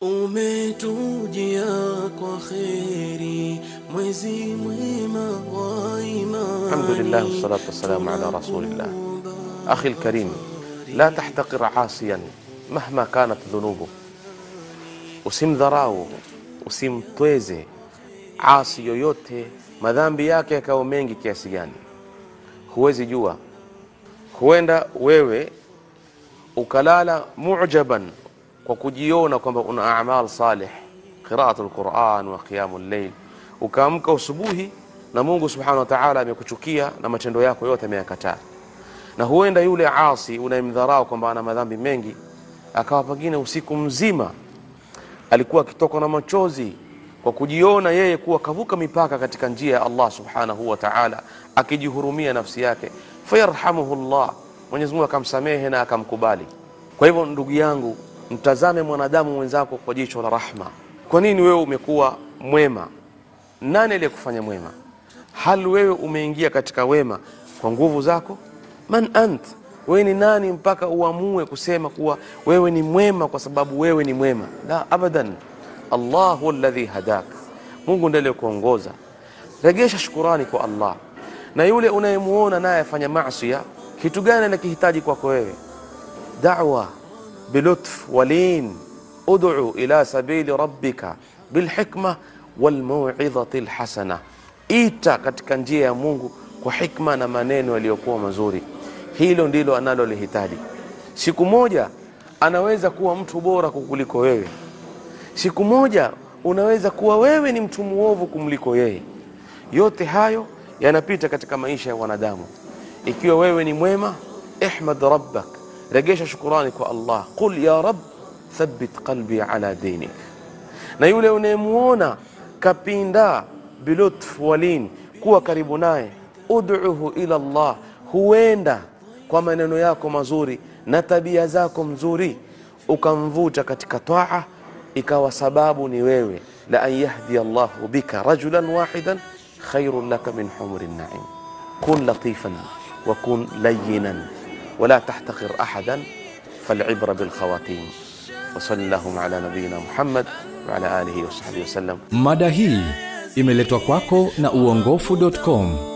Umetujia kwa kheri, mwezi mwema wa imani. والصلاة والسلام على رسول الله أخي الكريم لا تحتقر عاصيا مهما كانت ذنوبه usimdharau usimtweze asi yoyote madhambi yake yakawa mengi kiasi gani huwezi jua huenda wewe ukalala mujaban kwa kujiona kwamba una amal saleh qiraatu lquran wa qiyamu llail ukaamka usubuhi na mungu subhanahu wa taala amekuchukia na matendo yako yote ameyakataa. Na huenda yule asi unayemdharau kwamba ana madhambi mengi akawa pengine usiku mzima alikuwa akitoka na machozi kwa kujiona yeye kuwa kavuka mipaka katika njia ya Allah subhanahu wa ta'ala, akijihurumia nafsi yake, fayarhamuhu llah, Mwenyezi Mungu akamsamehe na akamkubali. Kwa hivyo ndugu yangu, mtazame mwanadamu mwenzako kwa jicho la rahma. Kwa nini wewe umekuwa mwema? Nani aliyekufanya mwema? Hal wewe umeingia katika wema kwa nguvu zako? Man ant, wewe ni nani mpaka uamue kusema kuwa wewe ni mwema kwa sababu wewe ni mwema? La, abadan. Allahu alladhi hadak, Mungu ndiye aliyekuongoza. Regesha shukurani kwa Allah. Na yule unayemuona naye afanya maasi, kitu gani anakihitaji kwako wewe? Da'wa bilutf ولين ud'u ila سبيل ربك bilhikma والموعظه lhasana, ita katika njia ya Mungu kwa hikma na maneno yaliyokuwa mazuri. Hilo ndilo analolihitaji. Siku moja anaweza kuwa mtu bora kukuliko wewe, siku moja unaweza kuwa wewe ni mtu muovu kumliko yeye. Yote hayo yanapita katika maisha ya wanadamu. Ikiwa wewe ni mwema, ihmad rabbak, رجيش شكرانك والله. قل يا رب ثبت قلبي على دينك. نيولي ونيمونا كابين دا بلطف ولين كوا كريبوناي ادعوه إلى الله هوين دا كما ننو ياكم زوري نتبيا زاكم زوري ukamvuta katika taa ikawa sababu ni wewe. La an yahdi llah bika rajula wahida khairu laka min humri naim. Kun latifan ولا تحتقر أحدا فالعبره بالخواتيم. وصلى اللهم على نبينا محمد وعلى آله وصحبه وسلم. مدهي imeletwa kwako na uongofu.com